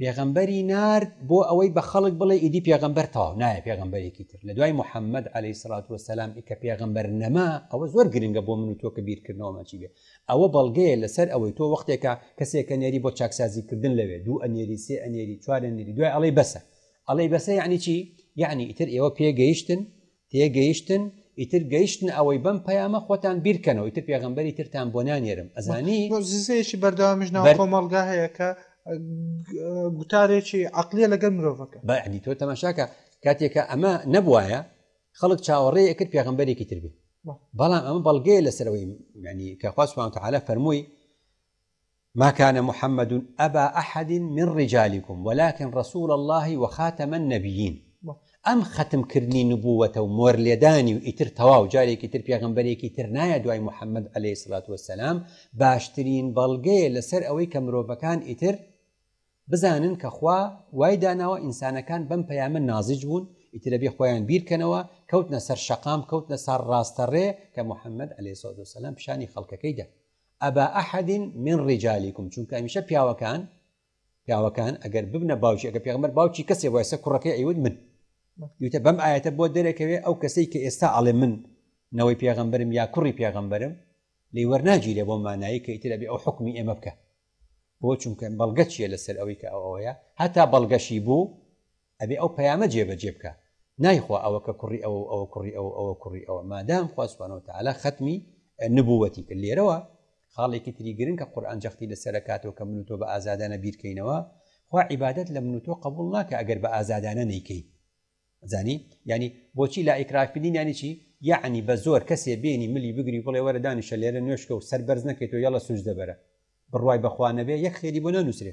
پێغەمبەری نارد بۆ ئەوەی بە خەڵک بڵێ ئیدی پێغەمبەر تەواو نایە پێغەمبەرێکی تر لە دوای محەممەد عەلەی سڵات وسلام ئی کە پێغەمبەر نەما ئەوە زۆر گرنگە بۆ من و تۆ کە بیرکردنەوەمەچی بێ ئەوە بەڵگەیە لەسەر ئەوەی تۆ وەختێکە کەسێکە نێری بۆ چاکسازیکردن لەوێ دوو ئەنێری سێ ئەنێری چوارە نێری دوای ئەڵی بەسە ئەڵی بەسە یعنی چی یعنی ئیتر ئێوە پێگەیشتن تێگەیشتن ئیتر گەیشتنە ئەوەی بەم پەیامە خۆتان بیرکەنەوە ئیتر پێغەمبەری ترتان بۆ نانێرم ئەزانی موعجیزەیەکی بەردەوامیش ناو کۆمەڵگا هەیە کە گوتارێکی عقلیە لەگەر مرۆڤەکە بەعنی تۆ تەماشاکە کاتێکە ئەمە نەبواە خەڵک چاوەڕێ ئەکرد پێغمبەرێکی تر بێ بەڵام ئەمە بەڵگەیە لەسەرەوەی ینی کە خواستمان تەعاالە فەرمووی ما کان محمد ابا احد من رجالکم ولکن رسول اللە وخاتم النبیین ئەم خەتم کردنی نبووەتە و مۆر لێدانی و ئیتر تەواو جارێکی تر پێغەمبەرێکی تر نایە دوای محمد علیە سلات وسلام باشترین بەڵگەیە لەسەر ئەوەی کە مرۆڤەکان ئیتر بزانن کە خوا وای داناوە ئینسانەکان بەم پەیامە نازج بوون ئیترە بێ خۆیان بیرکەنەوە کەوتنە سەر شەقام کەوتنە سار ڕاستەڕێ کە محمد علیە سلات وسلام پیشانی خەڵکەکەی دا ابا احد من رجالکم چونکە هەمیشە پیاوەکان پیاوەکان ئەگەر ببنە باوکی ئەگە پێغمبەر باوکی کەسێ وایسە کوڕەکەی ئەیود من دیتە بەم ئاەتە بۆ دەرەکەوێ ئەو کەسەی کە ئێستا ئەڵێ من نەوەی پێغمبرم یا کوڕی پێغمبرم لی وەرناگیرێ بۆ مانایی کە ئیتر ئەبێ ئەو حکمی ئێمە بکە بۆ چونکە بەڵگە چیە لەسەر ئەوەی کە ئەو ئەوەیە هەتا بەڵگەشی بوو ئەبێ ئەو پەیامە جێ بەجێ بکا نای خوا ئەوە کە کوڕی ئەوە و ئەوە کوڕی ئەوە ئەوە کوڕی ئەوە مادام خوا سبحانە وتعالی خەتمی نبووەتی کرد لێرەوە خاڵێکی تری گرنگ کە قورئان جەختی لەسەر دەکاتەوە کە من و تۆ بە ئازادانە بیرکەینەوە خوا عیبادەت لە من و تۆ قبول ناکە ئەگەر بە ئازادانە نیکەین زانی ینی بۆچی لا ئیکرافدین ینی چی یعنی بە زۆر کەسێ بێنی ملی بگری بڵێ وەرە دانیشە لێرە نوێشکە و سەر بەرز نەکەیت و یەڵە سوش دەبەرە بڕوای بەخوا نەبێ یەک خێری بۆ نانووسێ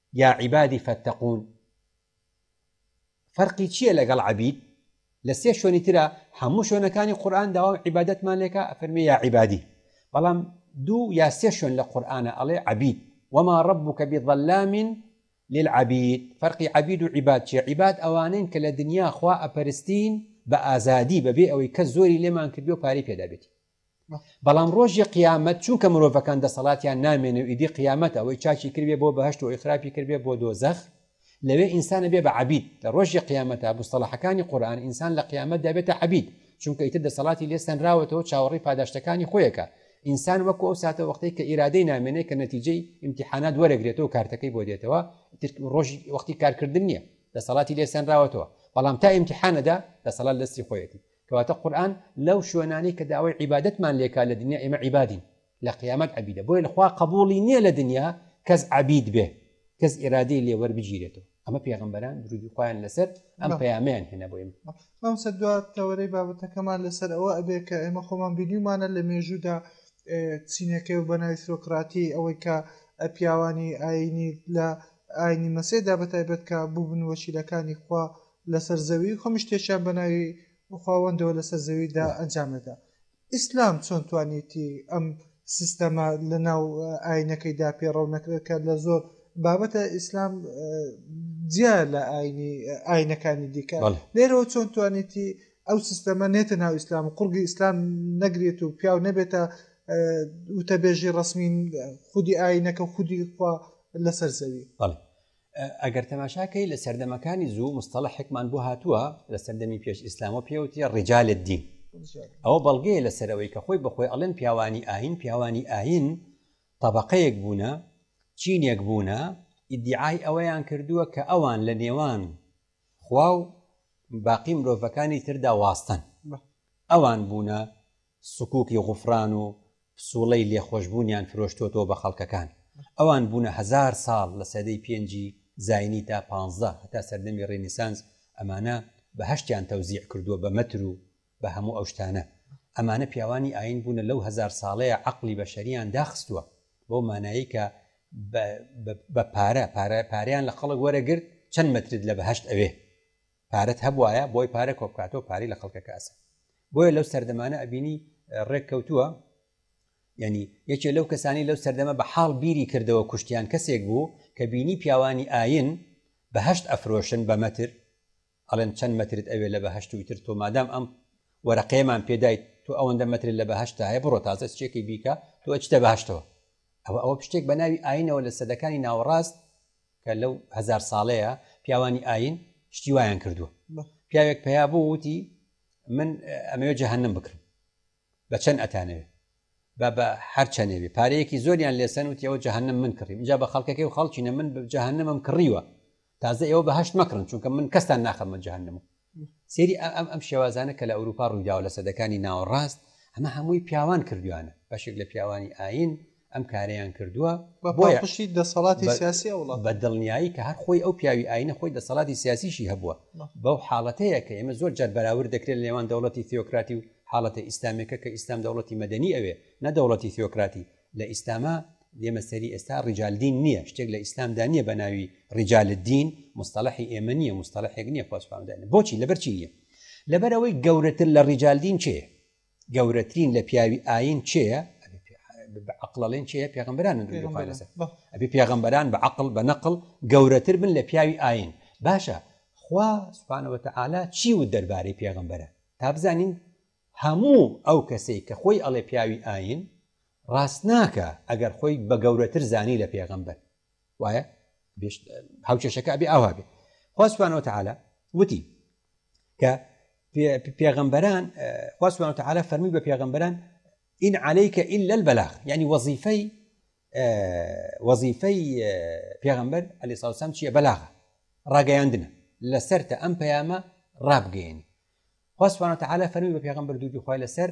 یا عیبادی فەتەقون فەرقی چییە لەگەڵ عەبید لە سێ شوێنی ترا هەموو شوێنەکانی قورآن داوام عیبادەتمان لێکە ئەفەرمی یا عیبادی بەڵام دوو یا سێ شوێن لە قورآانە ئەڵێ عەبید وما ربك بظلام للعبید فەرقی عبید و عیبات چیە عیبات ئەوانەین کە لە دنیا خوا ئەپەرستین بە ئازادی بەبێ ئەوەی کە زۆری لێمان کردو پارەی پێدابێتی بەڵام ڕۆژی قیامەت چونکە مرۆڤەکان دەسەڵاتیان نامێنێ و ئیدی قیامەت ئەوەی چاکی کردبێ بۆ بەهەشت و ئەوی خراپی کردبێ بۆ دۆزەخ لەوێ ئینسان ئەبێ بە عەبید لە ڕۆژی قیامەتا مستەڵەحەکانی قورئان ئینسان لە قیامەتدا بێتە عەبید چونکە ئیتر دەسەڵاتی لێ سەنراوەتەوە چاوەڕێی پاداشتەکانی خۆیەکە ئینسان وەکو ئەو ساتە وەختەی کە ئیرادەی نامێنێ کە نەتیجەی ئیمتیحانات وەرەگرێتەوە کارتەکەی بۆ دێتەوە ئیتر ڕۆژی وەختی کارکردن نییە دەسەڵاتی لێ سەنراوەتەوە بەڵام تا ئیمتیحانەدا دەسەڵات لەستی خۆیەتی کەواتە قورئان لەو شوێنانەی کە داوای عیبادەتمان لێکا لە دنیا ئێمە عیبادین لە قیامەت عەبیدە بۆیە خوا قەبوڵی نیە لە دنیا کەس عەبید بێ کەس ئیرادەی لێ وەربگیرێتەوە ئەمە پێغمبەران درودی خۆیان لەسەر ئەم پەیامیان هێنا بۆیم مامسە دو تەوەرەی بابەتەکەمان لەسەر ئەوە ئەبێ کە ئێمە خۆمان بینیمانە لە مێژوودا چینەکەی و بەناوی فرۆکراتی ئەوەی کە پیاوانی ئاینی لە ئاینی مەسێدا بە تایبەت کە بووبن وەشیلەکانی خوا لەسەر زەوی خۆمی شتێکیان بە ناوی خواوەندەوە لەسەر زەویدا ئەنجام نەدا ئیسلام چۆن توانیتی ئەم سیستەمە لە ناو ئاینەکەیدا پێڕەو نەکرێت کە لە زۆر بابەتە ئیسلام جیا لە ئاینی ئاینەکانی دیکە لێرەوە چۆن توانیتی ئەو سیستەمە نێتە ناو ئیسلام و قوڕگی ئیسلام نەگرێت و پیاو نەبێتە وتەبێژی ڕسمین خودی ئاینەکە خودی خوا لەسەر زەوی ئەگەر تەماشا کەی لە سەردەمەکانی زوو مستەڵەحێکمان بۆ هاتووە لە سەردەمی پێش ئیسلامۆ پێوتیە ڕیجالت دین ئەوە بەڵگەیە لەسەرەوەی کە خۆی بەخۆی ئەڵێن پیاوانی ئاین پیاوانی ئاین طبقەیەک بوونە چینێک بوونە ئیدعای ئەوەیان کردووە کە ئەوان لە نێوان خوا و باقی مرۆڤەکانی تردا واستن ئەوان بوونە سکوکی غوفران و پسوڵەی لێخۆشبوونیان فرۆشتۆتەوە بە خەڵکەکان. ئەوان بوونە هەزار ساڵ لە سەدەی پێنجی زاینی تا پانزە هەتا سەردەمی ڕێنیسانس ئەمانە بەهەشتیان تەوزیع کردووە بە مەتر و بە هەموو ئەو شتانە. ئەمانە پیاوانی ئایین بوونە لەو هەزار ساڵەیە عەقڵی بەشەریان داخستووە بەو مانایەی کە بە پارە پارە پارەیان لە خەڵک وەرەگرت چەند مەترت لە بەهەشت ئەوێ؟ پارەت هەبوایە بۆی پارە کۆبکاتەوە پارەی لە خەڵکەکە ئەسە بۆیە لەو سەردەمانە ئەبینی ڕێک کەوتووە یعنی یەکێ لەو کەسانی لەو سەردەمە بە حاڵ بیری کردەوە کوشتیان کەسێک بوو کە بینی پیاوانی ئاین بەهشت ئەفرۆشن بە مەتر ئەڵێن چەند مەترت ئەوێ لە بەهشت وتر تۆ مادام ئەم وەرەقەیەمان پێدایت تۆ ئەوەندە مەتر لە بەهشت هەیە بڕۆ تازە چێکی بیکە تۆ ئەچتە بەهشتەوە ئەوە ئەوە پشتێک بە ناوی ئاینەوە لە سەدەکانی ناوەڕاست کە لەو هزار ساڵەیە پیاوانی ئاین شتی وایان کردووە پیاوێک پیا بوو وتی من ئەمەوێ جەهنم بکرم بە چەند ئەتانەوێ بە بە هەر چەنێوی پارەیەکی زۆریان لێسەن وتی ئەوە جەهنم من کڕیم جا بە خەڵکەکەی و خەڵکینە من جەهنمم کڕیوە تازە ئێوە بەهشت مەکڕن چونکە من کەستان ناخەمە جەهنم سەیری ئەم ئەم شێوازانە کە لە ئەوروپا ڕوویداوە لە سەدەکانی ناوەڕاست، ئەمە هەمووی پیاوان کردویانە، بەشێک لە پیاوانی ئایین ئەم کارەیان کردووە، بە پاڵپشتی دەسەڵاتی سیاسی ئەو وڵاتە، بە دڵنیایی کە هەر خۆی ئەو پیاوی ئایینە خۆی دەسەڵاتی سیاسیشی هەبووە، بەو حاڵەتەیە کە ئێمە زۆر جار بەراورد دەکرێت لە نێوان دەوڵەتی ثیۆکراتی و حاڵەتە ئیسلامیەکە کە ئیسلام دەوڵەتی مەدەنی ئەوێ نە دەوڵەتی ثیۆکراتی، لە ئیسلاما دێمە سەری ئێستا ڕیجال دین نییە شتێک لە ئیسلامدا نییە بە ناوی ڕیجال دین مستەلحی ئێمە نییە مستەلحێک نییە خۆسپاندانە بۆچی لەبەرچی نییە لەبەرەوەی گەورەتر لە ڕیجال دین چێ گەورەترین لە پیاوی ئاین چێە عقلڵێن چێە پێغمبران ئەبی پێغمبەران بە عقل بە نەقل گەورەتر بن لە پیاوی ئاین باشە خوا سوپانەوە تەعالا چی و دەربارەی پێغمبەرە تا بزانین هەموو ئەو کەسەی کە خۆی ئەڵێ پیاوی ئاین ڕاست ناکا ئەگەر خۆی بە گەورەتر زانی لە پێغەمبەر وایە هاوکێشەکە ئەبێ ئاوا بێ خوا سبحانەوە تعالی وتی کە پێغەمبەران خوا سبحانەوە تعالی فەرمی بە پێغەمبەران ئین عەلەیکە ئیلا البەلاغ یعنی وەزیفەی وەزیفەی پێغەمبەر علی ساوسام چییە بەلاغە ڕاگەیاندنە لەسەرتە ئەم پەیامە ڕابگەێنی خوا سبحانە وتعالی فەرمی بە پێغەمبەر دوودی خوای لەسەر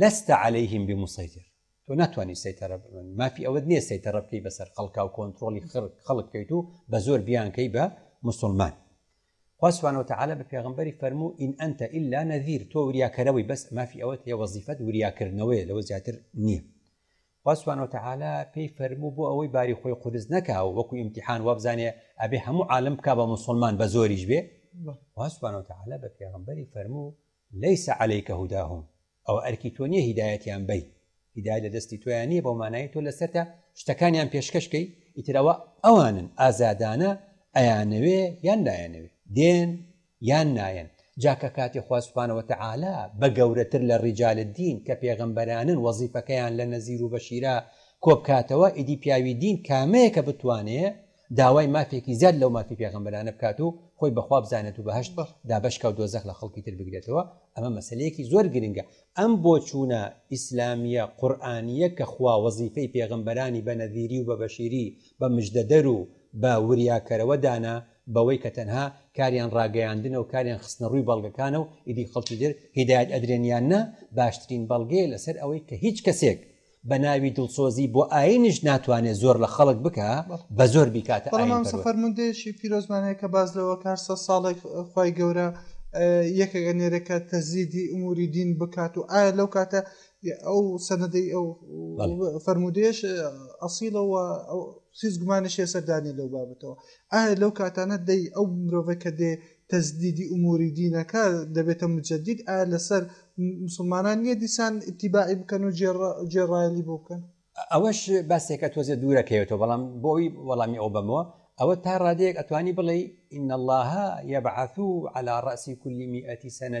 لەستە عەلەیهم بمسەیتر تۆ ناتوانانی سەیتەرە بن مافی ئەوەت نییە سەیتەرە بکەی بەسەر خەڵکا و کۆنتترۆلی خرک خەڵک بکەیت و بە زۆر بیانکەی بە مسلمان خواسوانە و تعاالە بە پێغمبەری فەرموو ئین ئەتە ئللا نەذیر تۆ وریاکەرەوەی بەس مافی ئەوەت هەیە وەزیفەت وریاکردنەوەی لەوە زیاتر نییە خوا سبحانە وتعالی پێی فەرموو بۆ ئەوەی باری خۆی قورس نەکا و وەکو ئیمتیحان وابزانێ ئەبێ هەموو عالم بکا بە موسڵمان بە زۆریش بێ خوا سبحانە وتعالی بە پێغەمبەری فەرموو لەیس علیک هداهم ئەوە ئەرکی تۆ نییە هیدایەتیان بەی هیدای لە دەستی تۆیان نییە بەو مانایی تۆ لەسەرتە شتەکانیان پێشکەشکەی ئیترەوە ئەوانن ئازادانە ئەیانەوێ یان نایەنەوێ دێن یان نایەن جا کە کاتێ خوا سبحانە وتعالی بە گەورەتر لە ڕیجال الدین کە پێغەمبەرانن وەزیفەکەیان لە نەزیر و بەشیرا کۆبکاتەوە ئیدی پیاوی دین کامەیە کە بتوانێ داوای مافێکی زیاد لەو مافی پێغەمبەرانە بکات و خۆی بە خوا بزانێت و بەهەشت دابەشکا و دۆزەخ لە خەڵکی تر بگرێتەوە ئەمە مەسەلەیەکی زۆر گرنگە ئەم بۆچوونە ئیسلامیە قورئانیە کە خوا وەزیفەی پێغەمبەرانی بە نەذیری و بە بەشیری بە مژدەدەر و بە وریاکەرەوە دانا بەوەی کە تەنها کاریان ڕاگەیاندنە و کاریان خستنە ڕووی بەڵگەکانە و ئیدی خەڵکی تر هیدایەت ئەدرێن یان نا، باشترین بەڵگەیە لەسەر ئەوەی کە هیچ کەسێک بە ناوی دڵسۆزی بۆ ئایینیش ناتوانێت زۆر لە خەڵک بکا بە زۆر بیکاتە ئایین بەڵام ئەم فەرموودەیەکی پیرۆزمان هەیە کە باس لەوە کە هەر سەد ساڵێک خوای گەورە یەکێک ئەنێرێ کە تەزیدی ئوموری دین بکات و ئایا لەو کاتە ئەو سەنەدەی ئەو فەرموودەیەش ئەسیڵەوە سیز گومانش هێسەردانی لەو بابەتەوە ئایا لەو کاتانە دەی ئەو مرۆڤەی کە دێ تەجدیدی ئومووری دینەکە دەبێتە موجەدید، ئایا لەسەر موسڵمانان نییە دیسان ئیتیباعی بکەن و گوێڕایەلی بۆ بکەن؟ ئەوەش باسێکە تۆزێ دوورە کەوێتەوە، بەڵام بۆ ئەوەی وەڵامی ئەو بەمەوە، ئەوە تا ڕادەیەک ئەتوانی بڵێی، ان اللە یبعث علی رأس کل مئة سنە،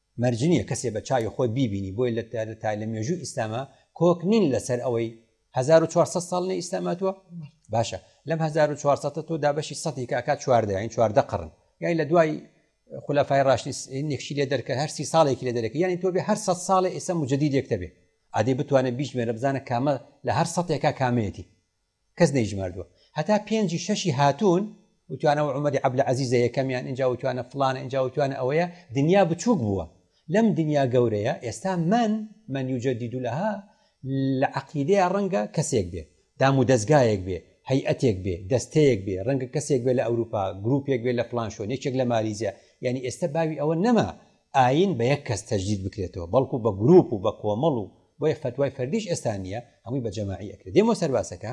مەرج نیە کەسێ بە چاوی خۆی بیبینی بۆیە لە تا لە تا لە مێژووی ئیسلاما کۆک نین لە سەر ئەوەی هەزار و چوار سەد ساڵ لە ئیسلام هاتووە باشە لەم هەزار و چوار سەد تۆ دابەشی سەدی کە ئەکات چواردە یانی چواردە قڕن یانی لە دوای خلافای ڕاشنی س- نێکشی لێ دەرکە هەر سی ساڵێکی لێ دەرەکە یانی تۆ بێ هەر سەد ساڵێ ئیسلام و جدیدێک تەبێ عادی بتوانێت بیشمێرە بزانە کامە لە هەر سەدێکا کامەیەتی کەس نەیژماردوە هەتا پێنجی شەشی هاتوون وتویانە ئەو عومەری عەبلە عەزیزە یەکەمیان ئینجا وتویانە فڵانە ئینجا وتویانە ئەوەیە دنیا بچوک بووە لەم دنیا گەورەیە ئێستا من من یجدد لها لە عەقیدەیا ڕەنگە کەسێک بێ دام و دەزگایەک بێ هەیئەتێک بێ دەستەیەک بێ ڕەنگە کەسێک بێ لە ئەوروپا گروپێک بێ لە فڵان شوێن یەکێک لە مالیزیا یانی ئێستا باوی ئەوە نەما ئایین بە یەک کەس تەجدید بکرێتەوە بەڵکو بە گروپ و بە کۆمەڵ و بۆیە فەتوای فەردیش ئێستا نیە هەمووی بە جەماعی ئەکرێ دێم بۆ سەر باسەکە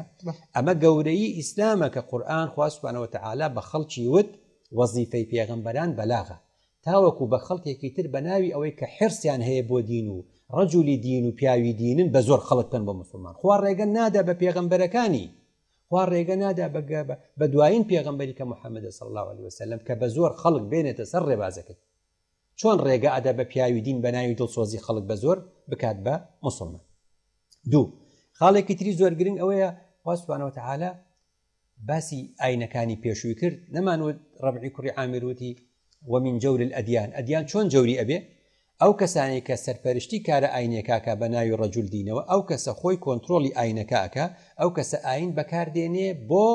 ئەمە گەورەیی ئیسلامە کە قورئان خوا سبحانە وتعالی بە خەڵکی وت وەزیفەی پێغەمبەران بەلاغە تاوەکو بە خەڵکێکی تر بە ناوی ئەوەی کە حرسیان هەیە بۆ دین و ڕەجولی دین و پیاوی دینن بە زۆر خەڵک بکەن بۆ مسلمان خوا ڕێگە نادا بە پێغەمبەرەکانی خوا ڕێگە نادا بە دوایین پێغەمبەری کە محەممەدە سەڵ الله عليه وسلم کە بە زۆر خەڵک بێنێتە سەر ڕێبازەکەی چۆن ڕێگە ئەدا بە پیاوی دین بە ناوی دڵسۆزی خەڵک بە زۆر بکات بە موسڵمان دوو خاڵێکی تری زۆر گرنگ ئەوەیە خواسوانەوە تەعاالە باسی ئاینەکانی پێشووی کرد نەمانوت ڕەبعی کوڕی ئامروتی ومن جور الأديان ئەدیان چۆن جەوری ئەبێ ئەو کەسانی کە سەرپەرشتی کارە ئاینەکەکە بە ناوی ڕەجول دینەوە ئەو کەسە خۆی کۆنتترۆلی ئاینەکەکە ئەو کەسە ئاین بەکاردێنێ بۆ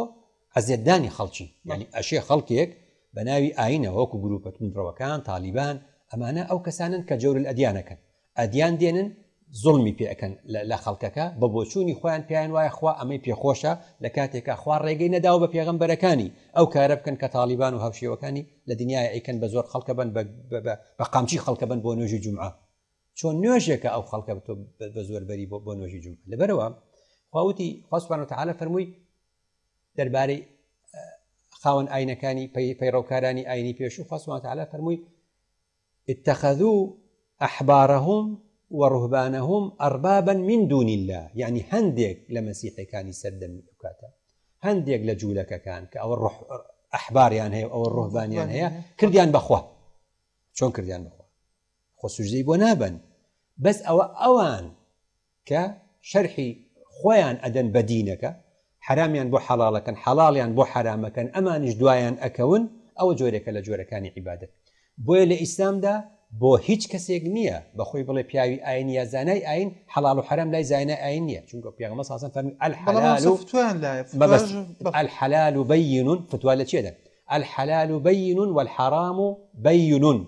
ئەزێتدانی خەڵکی یعنی ئەشێ خەڵکێک بە ناوی ئاینەوە وەکو گروپە توندڕەوەکان تالیبان ئەمانە ئەو کەسانن کە جەور الادیانەکەن ئەدیان دێنن زوڵمی پێ ئەکەن لە خەڵکەکە بە بۆچوونی خۆیان پێیان وایە خوا ئەمەی پێخۆشە لە کاتێکا خوا ڕێگەی نەداو بە پێغەمبەرەکانی ئەو کارە بکەن کە تالیبان و هاوشێوەکانی لە دنیای ئەیکەن بە زۆر خەڵکە بن بە قامچی خەڵکە بن بۆ نوێژی جمعە چۆن نوێژێکە ئەو خەڵکە بە زۆربەری بۆ بۆ نوێژی جمعە لەبەرەوە خواوتی خۆسمان و تعاالە فەرمووی دەربارەی خاوەن ئاینەکانی پەیڕەوکارانی ئاینی پێش و خواستمانتەعالا فەرمووی اتخذوا أحبارهم وڕهبانەهم ئەربابن من دون الله یعنی هەندێک لە مەسیحەکانی سەردەمی بکاتە هەندێک لە جوولەکەکان کە ئەوە ڕح ئەحباریان هەیە ئەوە ڕۆحبانیان هەیە کردیان بەخوا چۆن کردیان بەخوا خۆ سوژدەی بۆ نابن بەس ئەوە ئەوان کە شەرحی خۆیان ئەدەن بە دینەکە حەرامیان بۆ حەڵاڵەکەن حەڵاڵیان بۆ حەرامەکەن ئەمانیش دوایان ئەکەون ئەوە جۆرێکە لە جۆرەکانی عیبادەت بۆیە لە ئیسلامدا بۆ هیچ کەسێک نییە بەخۆی بڵێ پیاوی ئاین یا زانای ئاین حەڵاڵ و حەرام لای زانای ئاین نییە چونکە پیاغمە ساسن فەرمی الحلال و فتوان لای مەبەست الحلال بین فتوا لە چێدە الحلال بین والحرام بین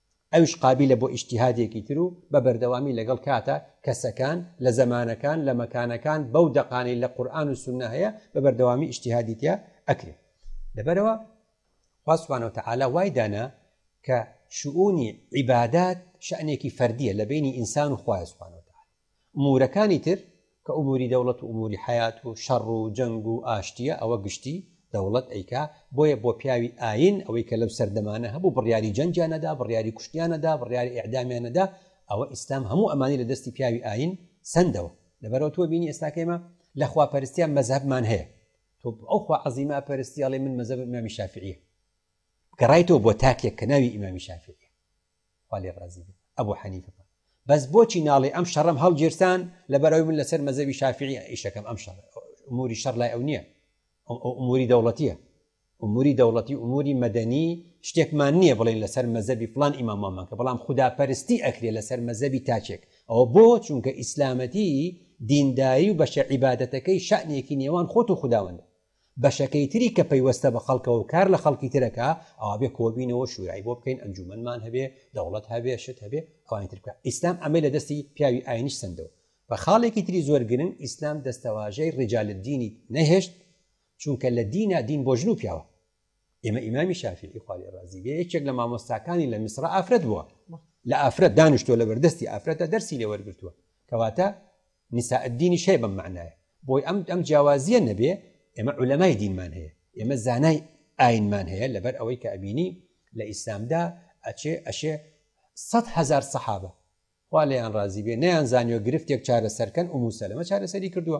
ئەویش قابیلە بۆ ئیجتیهادێکی تر و بە بەردەوامی لەگەڵ کاتە، کەسەکان، لە زەمانەکان، لە مەکانەکان، بەو دەقانەی لە قورئان و سوننە هەیە بە بەردەوامی ئیجتیهادی تیا ئەکرێ. لەبەرئەوە خوا سبحانە وتعالی وای دانا کە شئونی عیبادات شئنێکی فەردییە لە بەینی ئینسان و خوای سبحانە وتعالی. ئمورەکانی تر کە ئموری دەوڵەت و ئموری حەیات و شەڕ و جەنگ و ئاشتیە ئەوە گشتی دەوڵەت ئەیکا بۆیە بۆ پیاوی ئاین ئەوەی کە لەو سەردەمانە هەبوو بڕیاری جەنگیان نەدا بڕیاری کوشتنیان نەدا بڕیاری ئیعدامیان نەدا ئەوە ئیسلام هەموو ئەمانی لە دەستی پیاوی ئاین سەندەوە لەبەرەوە تۆ بینی ئێستاکە ئێمە لە خوا پەرستیان مەزهەبمان هەیە تۆ ئەو خوا عەزیمە پەرستی ئەڵێ من مەزهەب ئیمامی شافعیە گەڕایتەوە بۆ تاکێک کە ناوی ئیمامی شافعیە خوا لێ ڕازی بێ ئەبو حەنیفە پە بەس بۆچی ناڵێ ئەم شەڕەم هەڵگیرسان لەبەرەوەی من لەسەر مەزەوی شافعی ئیشەکەم ئەم شەڕ ئەموری شەڕ لای ئەو نییە ئەم ئەو ئەموری دەوڵەتیە ئەموری دەوڵەتی ئەموری مەدەنی شتێکمان نییە بڵێن لەسەر مەزەبی فلان ئیمامامان کە بەڵام خوددا پەرستی ئەکرێ لەسەر مەزەبی تاچێک ئەوە بۆ چونکە ئیسلامەتی دینداری و بەشە عیباەتەکەی شانێکی نێوان خۆت و خداوەندە بەشەکەی تری کە پەیوەستە بە خەڵکەوە و کار لە خەڵکی ترەکا ئەوا بێ کۆ بینەوە شورای بۆ بکەین ئەنجومەنمان هەبێ دەوڵەت هەبێ شت هەبێ ئەوانی تر بکا ئیسلام ئەمەی لە دەستی پیاوی ئاینیش سەندەوە و خاڵێکی تری زۆر گرنگ ئیسلام دەستەواژەی ڕیجال الدینی نەهێشت چونکە لە دینا دین بۆ ژن و پیاوە ئێمە ئیمامی شافعی خوا لێ ڕازی بێ یەکێک لە مامۆستاکانی لە میسر ئافرەت بووە لە ئافرەت دانیشتوە لە بەردەستی ئافرەتە دەرسی لێ وەرگتووە کەواتە نیسادینی شەی بەم معناە بۆی ئەم ئەم جیاوازیە نەبێ ئێمە علەمای دینمان هەیە ئێمە زانای ئاینمان هەیە لەبەر ئەوەی کە ئەبینی لە ئیسلامدا ئەچێ ئەشێ سە هزار سەحابە خوا لەیان ڕازی بێ نیان زانیوە گرفتێک چارەسەرکەن و موسەلمە چارەسەری کردووە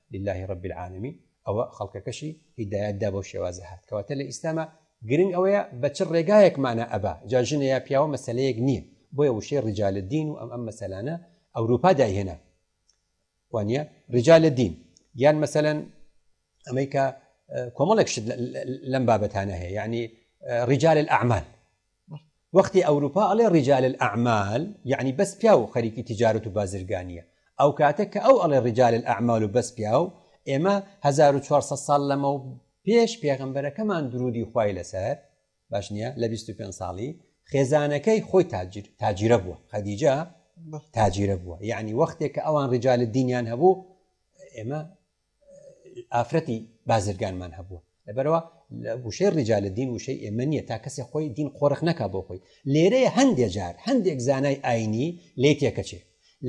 للە رب العالمین ئەوە خەڵکەکەشی هیدایەت دا بەو شێوازە هات کەواتە لە ئیسلاما گرنگ ئەوەیە بە چ ڕێگایەک مانا ئەبا جا ژنە یا پیاوە مەسلەیەک نییە بۆیە وشەی ڕیجال الدین و ئەم ئەم مەسەلانە ئەوروپا دایهێنا وانە ڕیجال الدین یان مەسەلەن ئەمەی کە کۆمەڵێک شت لەم بابەتانە هەیە یعنی ڕیجال الأعمال وەختی ئەوروپا ئەڵێ رجال الاعمال یەعنی بەس پیاو خەریکی تجارەت و بازرگانیە ئەوکاتە کە ئەو ئەڵێ رجال الاعمال و بەس پیاو ئێمە هەزار و چوار سەد ساڵ لەمەو پێش پێغەمبەرەکەمان درودی خوای لەسەر باش نیە لە بیست و پێنج ساڵی خێزانەکەی خۆی تاجر تاجیرە بووە خەدیجە تاجیرە بووە یعنی وەختێک کە ئەوان رجال دینیان هەبوو ئێمە ئافرەتی بازرگانمان هەبووە لەبەرەوە وشەی ڕیجالە دین وشەی ئێمە نییە تا کەسێ خۆی دین قۆرخ نەکا بۆ خۆی لێرەیە هەندێک جار هەندێک زانای ئاینی لی تێکەچێ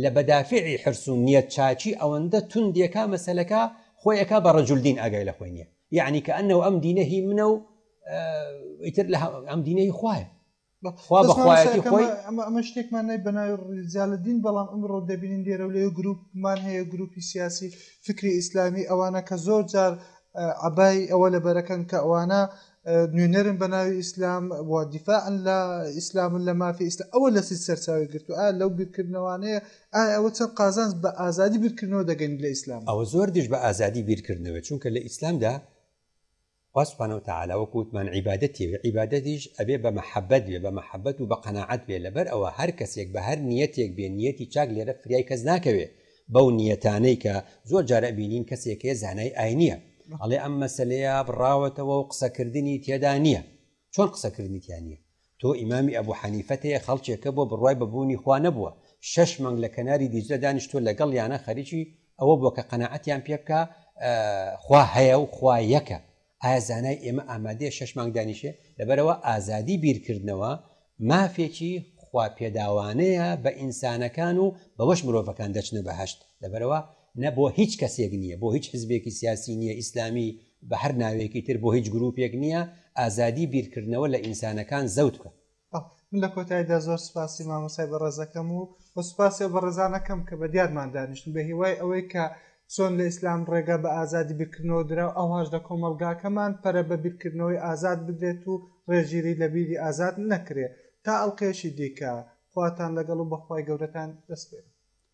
لە بەدافعی حرسون نییە چاچی ئەوەندە توندێکا مەسلەکە خۆیەکە بە ڕەجولدین ئاگای لە خۆی نییە یعنی کە ئەنەوە ئەم دینە هی منە و ئیتر لە ئەم دینەی خوایە خوا بەخوایەتی خۆی ئەمە شتێکمان نەی بەناوی ڕیزالدین بەڵام ئەمڕۆ دەبینین لێرە و لێ گروپمان هەیە گروپی سیاسی فکری ئیسلامی ئەوانە کە زۆر جار عبای ئەوە لە بەرەکەن کە ئەوانە نوێنەرن بە ناوی ئیسلام و دیفاعن لە ئیسلامن لە مافی ئیسلا ئەوە لە سی سەرچاوی گرتو ئا لەو بیرکردنەوانەیە ئایا ئەوە چەند قازانج بە ئازادی بیرکردنەوە دەگەن لە ئیسلام ئەوە زۆر دژ بە ئازادی بیرکردنەوە چونکە لە ئیسلامدا خوا سبحانە وتعالی وەکو وتمان عیبادەتی ئەوێ، عیبادەتیش ئەبێ بە مەحەبەت بێ، بە مەحەبەت و بە قەناعەت بێ، لەبەر ئەوە هەر کەسێک بە هەر نیەتێک بێ، نیەتی چاک لێرە فریای کەس ناکەوێ، بەو نیەتانەی کە زۆر جار ئەبینین کەسێک هەیە زانای ئاینیە ئەڵێ ئەم مەسەلەیە بڕاوەتەوە و قسەکردنی تێدا نییە، چۆن قسەکردنی تیا نییە؟ تۆ ئیمامی ئەبو حەنیفەت هەیە خەڵکێکە بۆ بڕوای بە بوونی خوا نەبووە شەش مانگ لە کەناری دیجلە دانیشتووە لەگەڵیانە خەریکی ئەوە بووە کە قەناعەتیان پێ بکا خوا هەیە و خوا یەکە ئایا زانای ئێمە ئامادەیە شەش مانگ دانیشێ لەبەرەوە ئازادی بیرکردنەوە مافێکی خوا پێداوانەیە بە ئینسانەکان و بەوەش مرۆڤەکان دەچنە بەهشت لەبەرەوە نە بۆ هیچ کەسێک نییە، بۆ هیچ حزبێکی سیاسی نییە، ئیسلامی، بە هەر ناوێکی تر، بۆ هیچ گرووپێک نییە، ئازادی بیرکردنەوە لە ئینسانەکان زەوت بکە. بەڵێ، من لە کۆتاییدا زۆر سوپاسی مامۆستای بەڕێز ئەکەم و و سوپاسی ئەو بەڕێزان ئەکەم کە بە دیارمان دانیشتن، بە هیوای ئەوەی کە چۆن لە ئیسلام ڕێگا بە ئازادی بیرکردنەوە درا، ئەوهاش لە کۆمەڵگاکەمان پەرە بە بیرکردنەوەی ئازاد بدرێت و ڕێگیری لە بیری ئازاد نەکرێ. تا ئەڵقەیەکی دیکە، خواتان لەگەڵ و بە خوای گەورەتان دەسپێرم.